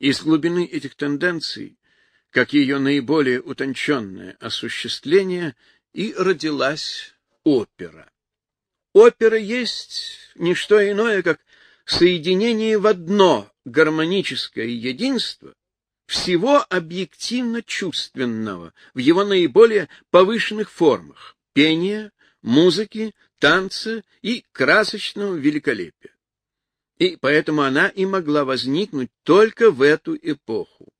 Из глубины этих тенденций, как ее наиболее утонченное осуществление, и родилась опера. Опера есть не что иное, как соединение в одно гармоническое единство всего объективно чувственного в его наиболее повышенных формах — пения, музыки, танца и красочного великолепия. И поэтому она и могла возникнуть только в эту эпоху.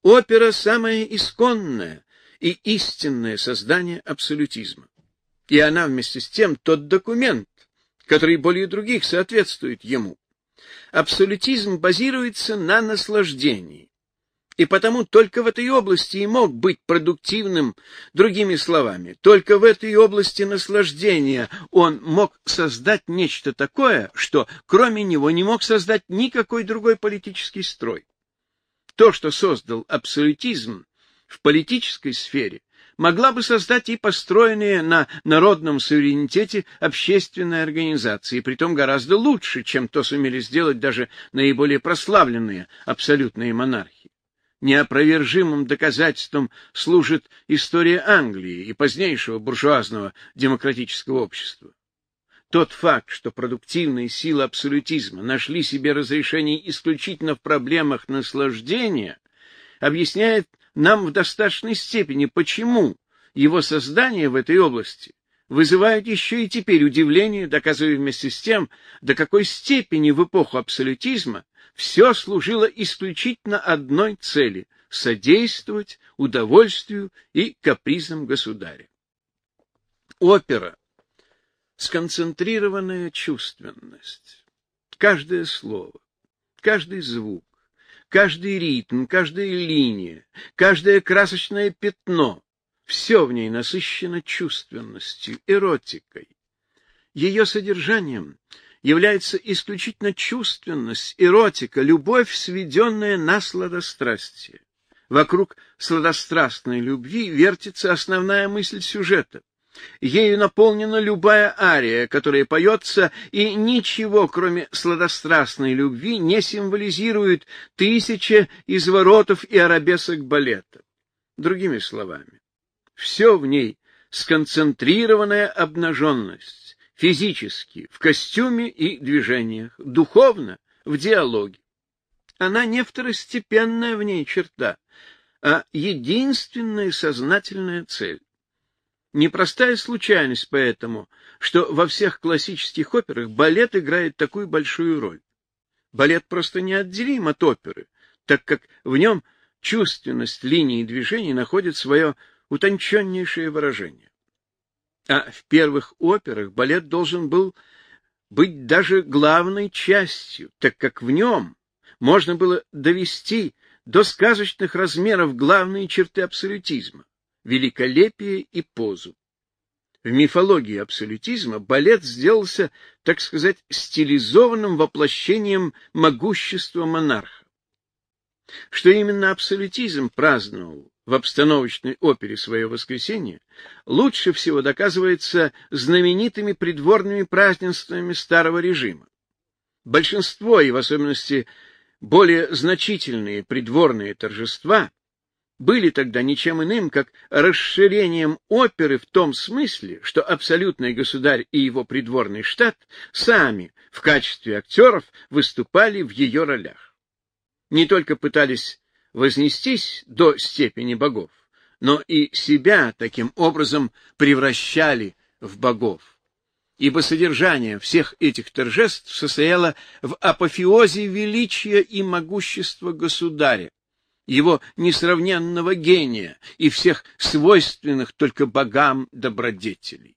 Опера — самое исконное и истинное создание абсолютизма. И она вместе с тем тот документ, который более других соответствует ему. Абсолютизм базируется на наслаждении, и потому только в этой области и мог быть продуктивным, другими словами, только в этой области наслаждения он мог создать нечто такое, что кроме него не мог создать никакой другой политический строй. То, что создал абсолютизм в политической сфере, могла бы создать и построенные на народном суверенитете общественные организации, притом гораздо лучше, чем то сумели сделать даже наиболее прославленные абсолютные монархи. Неопровержимым доказательством служит история Англии и позднейшего буржуазного демократического общества. Тот факт, что продуктивные силы абсолютизма нашли себе разрешение исключительно в проблемах наслаждения, объясняет нам в достаточной степени, почему его создание в этой области вызывает еще и теперь удивление, доказывая вместе с тем, до какой степени в эпоху абсолютизма все служило исключительно одной цели — содействовать удовольствию и капризам государя. Опера — сконцентрированная чувственность. Каждое слово, каждый звук, каждый ритм, каждая линия, каждое красочное пятно — все в ней насыщено чувственностью, эротикой. Ее содержанием — является исключительно чувственность, эротика, любовь, сведенная на сладострастие. Вокруг сладострастной любви вертится основная мысль сюжета. Ею наполнена любая ария, которая поется, и ничего, кроме сладострастной любви, не символизирует тысяча изворотов и арабесок балета. Другими словами, все в ней сконцентрированная обнаженность физически, в костюме и движениях, духовно, в диалоге. Она не второстепенная в ней черта, а единственная сознательная цель. Непростая случайность поэтому, что во всех классических операх балет играет такую большую роль. Балет просто неотделим от оперы, так как в нем чувственность линии движений находит свое утонченнейшее выражение. А в первых операх балет должен был быть даже главной частью, так как в нем можно было довести до сказочных размеров главные черты абсолютизма — великолепие и позу. В мифологии абсолютизма балет сделался, так сказать, стилизованным воплощением могущества монарха. Что именно абсолютизм праздновал в обстановочной опере свое воскресенье, лучше всего доказывается знаменитыми придворными празднествами старого режима. Большинство, и в особенности более значительные придворные торжества, были тогда ничем иным, как расширением оперы в том смысле, что абсолютный государь и его придворный штат сами в качестве актеров выступали в ее ролях. Не только пытались вознестись до степени богов, но и себя таким образом превращали в богов. Ибо содержание всех этих торжеств состояло в апофеозе величия и могущества государя, его несравненного гения и всех свойственных только богам добродетелей.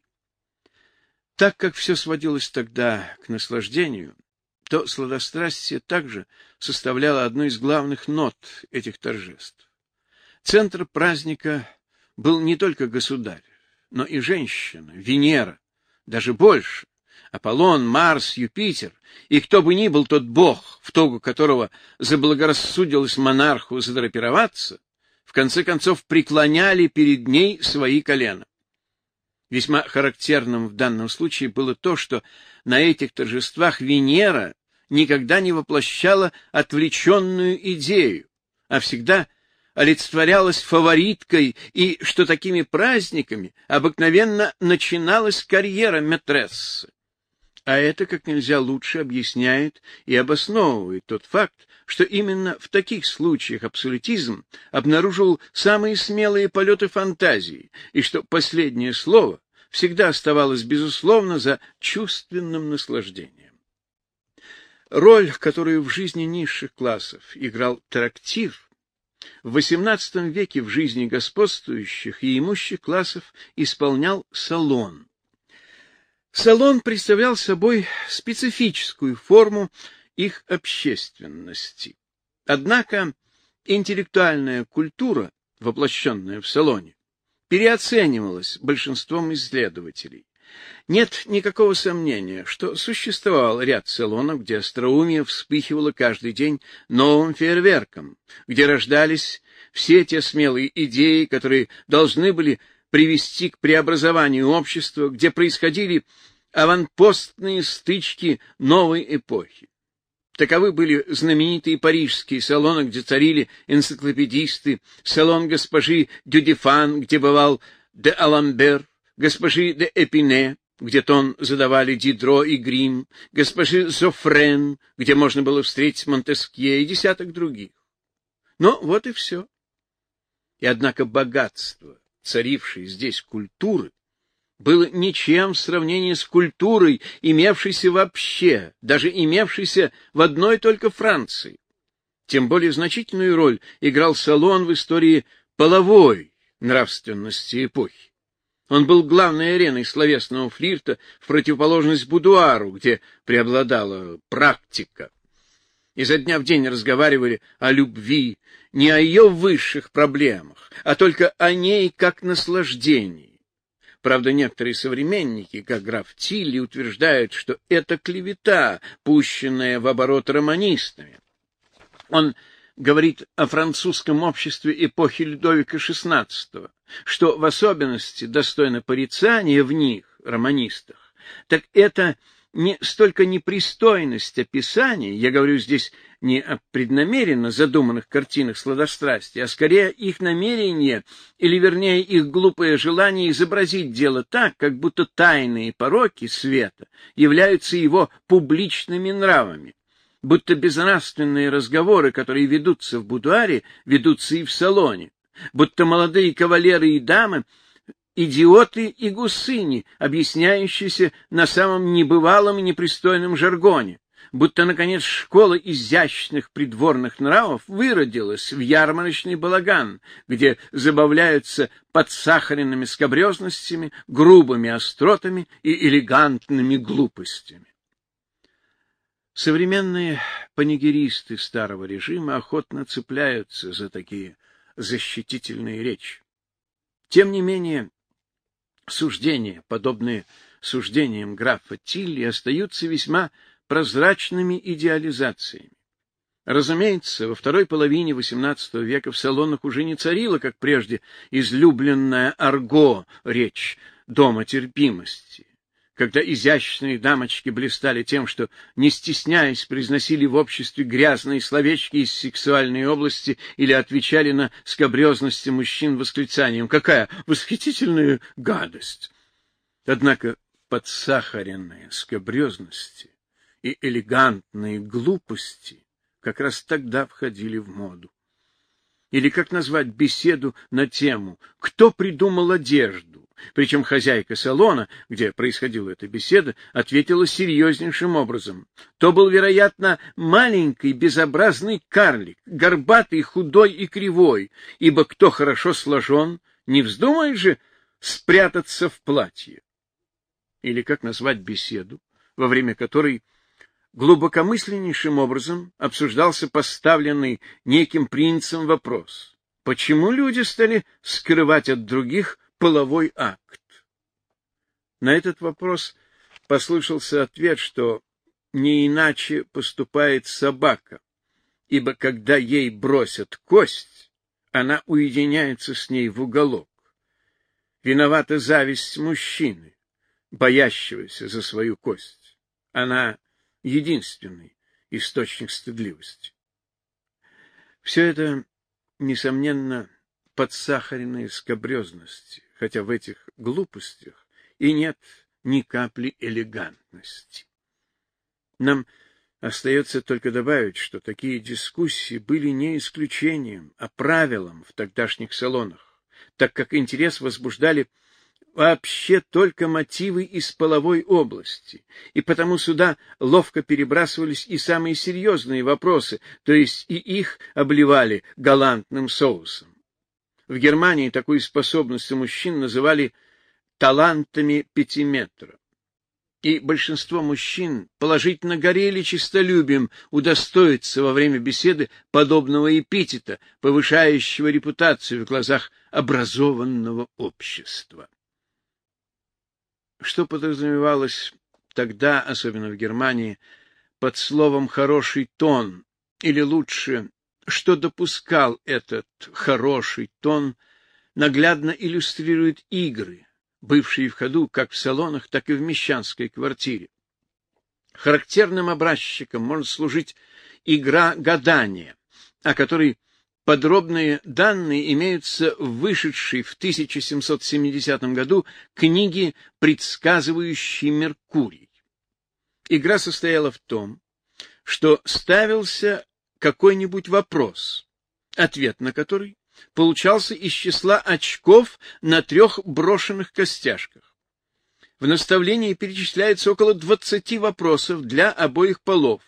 Так как все сводилось тогда к наслаждению, то сладострастие также составляло одну из главных нот этих торжеств. Центр праздника был не только государь, но и женщина, Венера, даже больше. Аполлон, Марс, Юпитер, и кто бы ни был тот бог, в тогу которого заблагорассудилось монарху задрапироваться, в конце концов преклоняли перед ней свои колена. Весьма характерным в данном случае было то, что на этих торжествах Венера никогда не воплощала отвлеченную идею, а всегда олицетворялась фавориткой и что такими праздниками обыкновенно начиналась карьера метрессы. А это как нельзя лучше объясняет и обосновывает тот факт, что именно в таких случаях абсолютизм обнаружил самые смелые полеты фантазии, и что последнее слово всегда оставалось, безусловно, за чувственным наслаждением. Роль, которую в жизни низших классов играл трактир, в XVIII веке в жизни господствующих и имущих классов исполнял салон. Салон представлял собой специфическую форму их общественности. Однако интеллектуальная культура, воплощенная в салоне, переоценивалась большинством исследователей. Нет никакого сомнения, что существовал ряд салонов, где остроумие вспыхивало каждый день новым фейерверком, где рождались все те смелые идеи, которые должны были привести к преобразованию общества, где происходили аванпостные стычки новой эпохи. Таковы были знаменитые парижские салоны, где царили энциклопедисты, салон госпожи Дюдефан, где бывал де Аламбер, госпожи де Эпине, где тон задавали Дидро и Грим, госпожи Зофрен, где можно было встретить Монтескье и десяток других. Но вот и все. И однако богатство, царившей здесь культуры, было ничем в сравнении с культурой, имевшейся вообще, даже имевшейся в одной только Франции. Тем более значительную роль играл салон в истории половой нравственности эпохи. Он был главной ареной словесного флирта в противоположность будуару, где преобладала практика. Изо дня в день разговаривали о любви, не о ее высших проблемах, а только о ней как наслаждении. Правда, некоторые современники, как граф Тилли, утверждают, что это клевета, пущенная в оборот романистами. Он говорит о французском обществе эпохи Людовика XVI, что в особенности достойно порицания в них, романистах, так это не столько непристойность описаний, я говорю здесь не о преднамеренно задуманных картинах сладострастия, а скорее их намерение, или вернее их глупое желание изобразить дело так, как будто тайные пороки света являются его публичными нравами, будто безнравственные разговоры, которые ведутся в будуаре, ведутся и в салоне, будто молодые кавалеры и дамы идиоты и гусыни, объясняющиеся на самом небывалом и непристойном жаргоне, будто, наконец, школа изящных придворных нравов выродилась в ярмарочный балаган, где забавляются подсахаренными скобрезностями, грубыми остротами и элегантными глупостями. Современные панигеристы старого режима охотно цепляются за такие защитительные речи. Тем не менее, Суждения, подобные суждениям графа Тилли, остаются весьма прозрачными идеализациями. Разумеется, во второй половине XVIII века в салонах уже не царила, как прежде, излюбленная арго речь дома терпимости когда изящные дамочки блистали тем, что, не стесняясь, произносили в обществе грязные словечки из сексуальной области или отвечали на скобрезности мужчин восклицанием «Какая восхитительная гадость!» Однако подсахаренные скобрезности и элегантные глупости как раз тогда входили в моду. Или как назвать беседу на тему «Кто придумал одежду?» Причем хозяйка салона, где происходила эта беседа, ответила серьезнейшим образом. То был, вероятно, маленький безобразный карлик, горбатый, худой и кривой, ибо кто хорошо сложен, не вздумает же спрятаться в платье. Или как назвать беседу, во время которой глубокомысленнейшим образом обсуждался поставленный неким принцем вопрос. Почему люди стали скрывать от других половой акт? На этот вопрос послышался ответ, что не иначе поступает собака, ибо когда ей бросят кость, она уединяется с ней в уголок. Виновата зависть мужчины, боящегося за свою кость. Она единственный источник стыдливости. Все это, несомненно, подсахаренная скобрезность, хотя в этих глупостях и нет ни капли элегантности. Нам остается только добавить, что такие дискуссии были не исключением, а правилом в тогдашних салонах, так как интерес возбуждали вообще только мотивы из половой области, и потому сюда ловко перебрасывались и самые серьезные вопросы, то есть и их обливали галантным соусом. В Германии такую способность у мужчин называли талантами пятиметра. И большинство мужчин положительно горели честолюбием удостоиться во время беседы подобного эпитета, повышающего репутацию в глазах образованного общества. Что подразумевалось тогда, особенно в Германии, под словом «хороший тон», или лучше, что допускал этот хороший тон, наглядно иллюстрирует игры, бывшие в ходу как в салонах, так и в мещанской квартире. Характерным образчиком может служить игра гадания, о которой Подробные данные имеются в вышедшей в 1770 году книге «Предсказывающий Меркурий». Игра состояла в том, что ставился какой-нибудь вопрос, ответ на который получался из числа очков на трех брошенных костяшках. В наставлении перечисляется около 20 вопросов для обоих полов,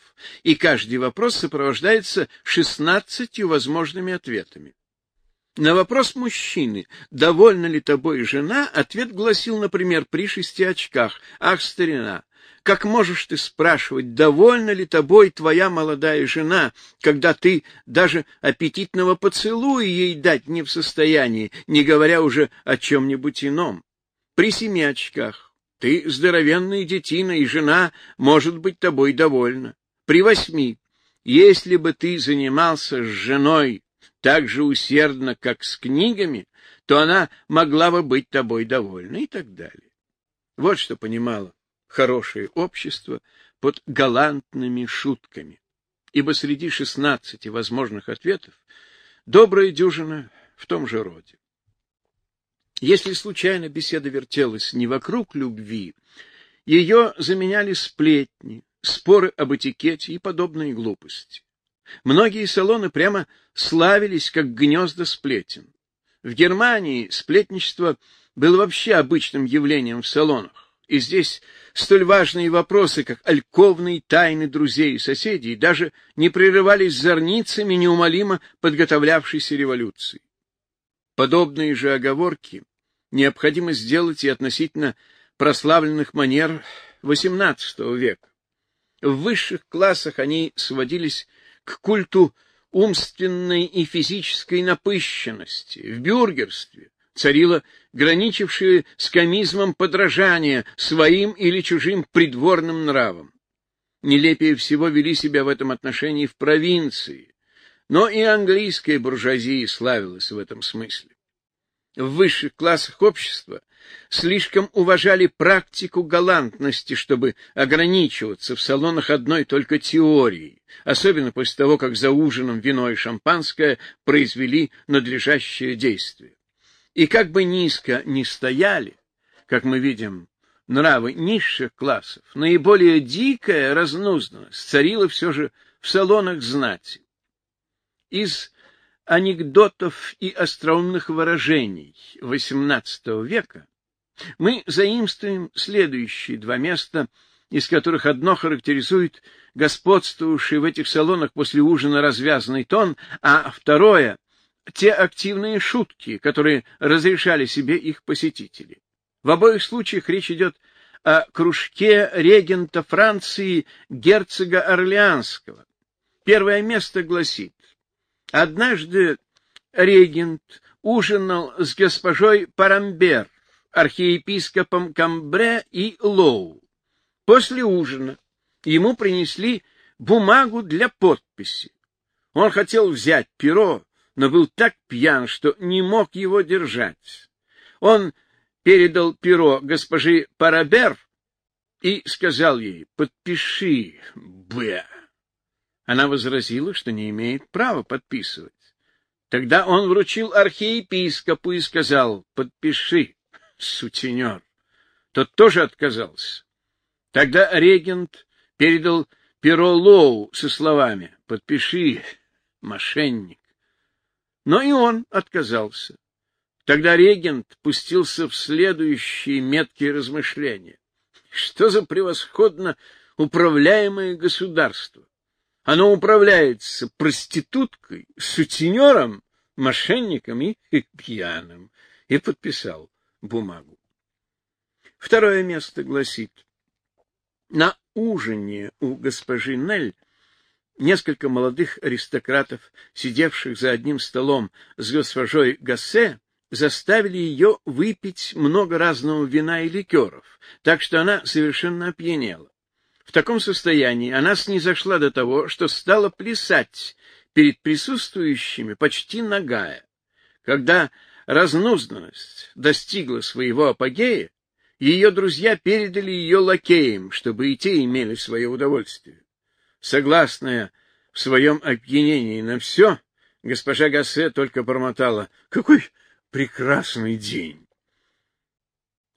и каждый вопрос сопровождается шестнадцатью возможными ответами. На вопрос мужчины, довольна ли тобой жена, ответ гласил, например, при шести очках, «Ах, старина, как можешь ты спрашивать, довольна ли тобой твоя молодая жена, когда ты даже аппетитного поцелуя ей дать не в состоянии, не говоря уже о чем-нибудь ином? При семи очках ты здоровенная детина, и жена может быть тобой довольна при восьми. Если бы ты занимался с женой так же усердно, как с книгами, то она могла бы быть тобой довольна и так далее. Вот что понимало хорошее общество под галантными шутками, ибо среди шестнадцати возможных ответов добрая дюжина в том же роде. Если случайно беседа вертелась не вокруг любви, ее заменяли сплетни, споры об этикете и подобные глупости. Многие салоны прямо славились как гнезда сплетен. В Германии сплетничество было вообще обычным явлением в салонах, и здесь столь важные вопросы, как альковные тайны друзей и соседей, даже не прерывались зорницами неумолимо подготовлявшейся революции. Подобные же оговорки необходимо сделать и относительно прославленных манер XVIII века. В высших классах они сводились к культу умственной и физической напыщенности. В бюргерстве царило граничившее с комизмом подражание своим или чужим придворным нравам. Нелепее всего вели себя в этом отношении в провинции, но и английская буржуазия славилась в этом смысле. В высших классах общества слишком уважали практику галантности, чтобы ограничиваться в салонах одной только теорией, особенно после того, как за ужином вино и шампанское произвели надлежащее действие. И как бы низко ни стояли, как мы видим, нравы низших классов, наиболее дикая разнузданность царила все же в салонах знати. Из анекдотов и остроумных выражений XVIII века мы заимствуем следующие два места, из которых одно характеризует господствовавший в этих салонах после ужина развязанный тон, а второе — те активные шутки, которые разрешали себе их посетители. В обоих случаях речь идет о кружке регента Франции герцога Орлеанского. Первое место гласит Однажды регент ужинал с госпожой Парамбер, архиепископом Камбре и Лоу. После ужина ему принесли бумагу для подписи. Он хотел взять перо, но был так пьян, что не мог его держать. Он передал перо госпожи Парабер и сказал ей, подпиши, Б. Она возразила, что не имеет права подписывать. Тогда он вручил архиепископу и сказал, подпиши, сутенер. Тот тоже отказался. Тогда регент передал перо Лоу со словами «Подпиши, мошенник». Но и он отказался. Тогда регент пустился в следующие меткие размышления. Что за превосходно управляемое государство? Оно управляется проституткой, сутенером, мошенником и пьяным. И подписал бумагу. Второе место гласит. На ужине у госпожи Нель несколько молодых аристократов, сидевших за одним столом с госпожой Гассе, заставили ее выпить много разного вина и ликеров, так что она совершенно опьянела. В таком состоянии она снизошла до того, что стала плясать перед присутствующими почти нагая. Когда разнузданность достигла своего апогея, ее друзья передали ее лакеям, чтобы и те имели свое удовольствие. Согласная в своем опьянении на все, госпожа Гассе только бормотала «Какой прекрасный день!»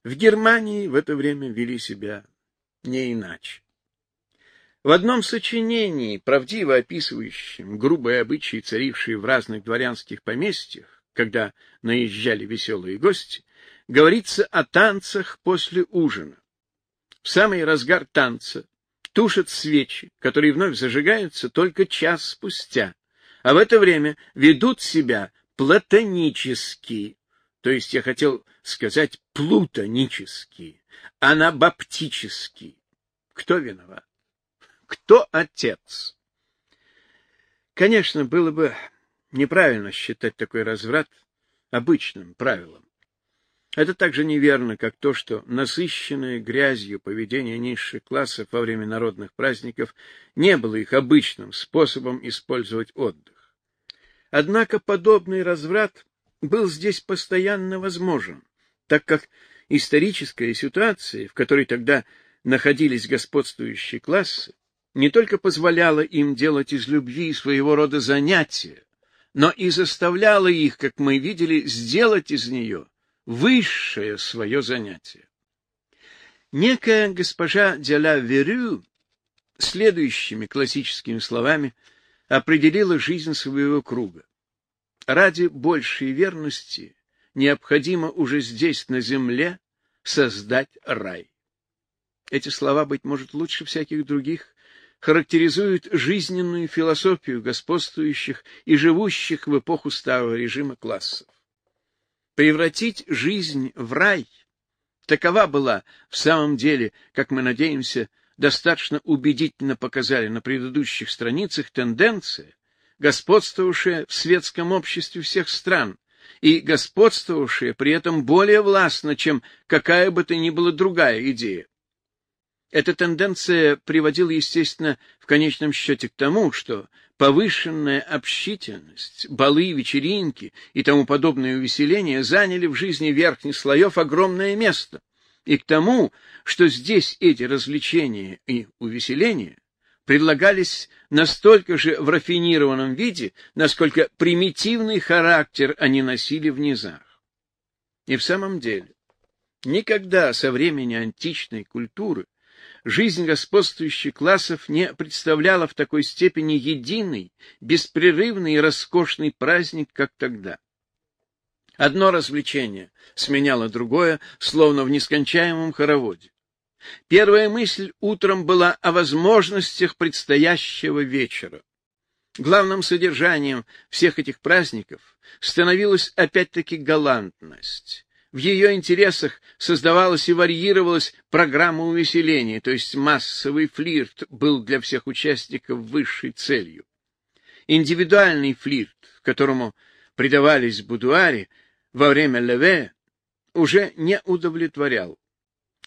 В Германии в это время вели себя не иначе. В одном сочинении, правдиво описывающем грубые обычаи, царившие в разных дворянских поместьях, когда наезжали веселые гости, говорится о танцах после ужина. В самый разгар танца тушат свечи, которые вновь зажигаются только час спустя, а в это время ведут себя платонически, то есть я хотел сказать плутонически, анабаптически. Кто виноват? Кто отец? Конечно, было бы неправильно считать такой разврат обычным правилом. Это также неверно, как то, что насыщенное грязью поведение низших классов во время народных праздников не было их обычным способом использовать отдых. Однако подобный разврат был здесь постоянно возможен, так как историческая ситуация, в которой тогда находились господствующие классы, не только позволяла им делать из любви своего рода занятия, но и заставляла их, как мы видели, сделать из нее высшее свое занятие. Некая госпожа Деля Верю следующими классическими словами определила жизнь своего круга. Ради большей верности необходимо уже здесь, на земле, создать рай. Эти слова, быть может, лучше всяких других, характеризуют жизненную философию господствующих и живущих в эпоху старого режима классов превратить жизнь в рай. Такова была в самом деле, как мы надеемся, достаточно убедительно показали на предыдущих страницах тенденция, господствовавшая в светском обществе всех стран и господствовавшая при этом более властно, чем какая бы то ни была другая идея. Эта тенденция приводила, естественно, в конечном счете к тому, что повышенная общительность, балы, вечеринки и тому подобное увеселения заняли в жизни верхних слоев огромное место, и к тому, что здесь эти развлечения и увеселения предлагались настолько же в рафинированном виде, насколько примитивный характер они носили в низах. И в самом деле, никогда со времени античной культуры жизнь господствующих классов не представляла в такой степени единый, беспрерывный и роскошный праздник, как тогда. Одно развлечение сменяло другое, словно в нескончаемом хороводе. Первая мысль утром была о возможностях предстоящего вечера. Главным содержанием всех этих праздников становилась опять-таки галантность. В ее интересах создавалась и варьировалась программа увеселения, то есть массовый флирт был для всех участников высшей целью. Индивидуальный флирт, которому предавались будуаре во время леве, уже не удовлетворял,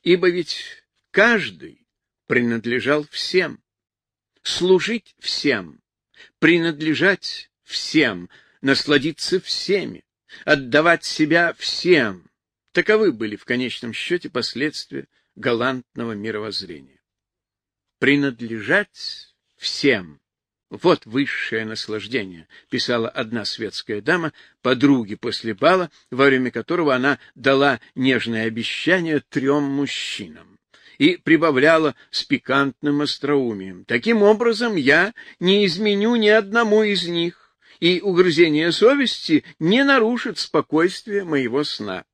ибо ведь каждый принадлежал всем. Служить всем, принадлежать всем, насладиться всеми, отдавать себя всем, Таковы были в конечном счете последствия галантного мировоззрения. Принадлежать всем, Вот высшее наслаждение, писала одна светская дама подруге после бала, во время которого она дала нежное обещание трем мужчинам и прибавляла с пикантным остроумием. Таким образом, я не изменю ни одному из них, и угрызение совести не нарушит спокойствие моего сна.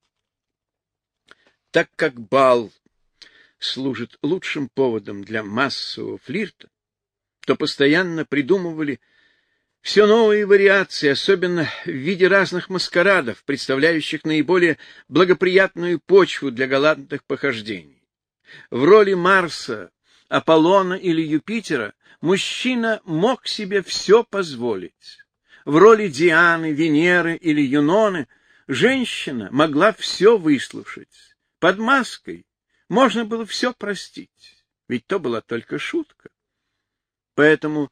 Так как бал служит лучшим поводом для массового флирта, то постоянно придумывали все новые вариации, особенно в виде разных маскарадов, представляющих наиболее благоприятную почву для галантных похождений. В роли Марса, Аполлона или Юпитера мужчина мог себе все позволить. В роли Дианы, Венеры или Юноны женщина могла все выслушать. Под маской можно было все простить, ведь то была только шутка. Поэтому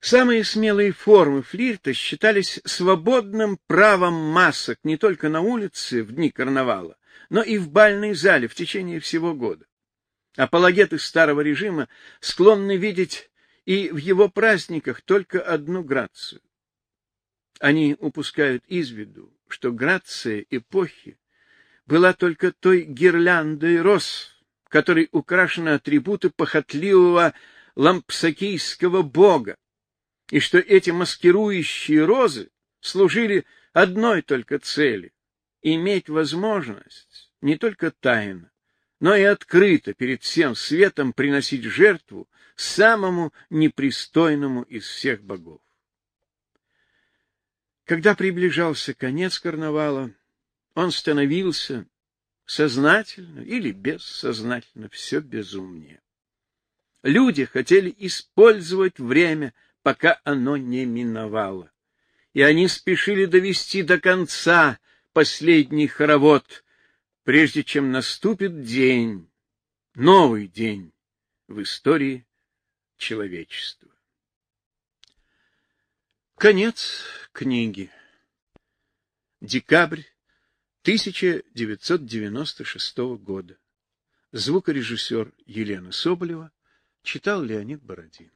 самые смелые формы флирта считались свободным правом масок не только на улице в дни карнавала, но и в бальной зале в течение всего года. Апологеты старого режима склонны видеть и в его праздниках только одну грацию. Они упускают из виду, что грация эпохи была только той гирляндой роз, которой украшены атрибуты похотливого лампсакийского бога, и что эти маскирующие розы служили одной только цели — иметь возможность не только тайно, но и открыто перед всем светом приносить жертву самому непристойному из всех богов. Когда приближался конец карнавала, он становился сознательно или бессознательно все безумнее. Люди хотели использовать время, пока оно не миновало. И они спешили довести до конца последний хоровод, прежде чем наступит день, новый день в истории человечества. Конец книги. Декабрь 1996 года. Звукорежиссер Елена Соболева Читал Леонид Бородин.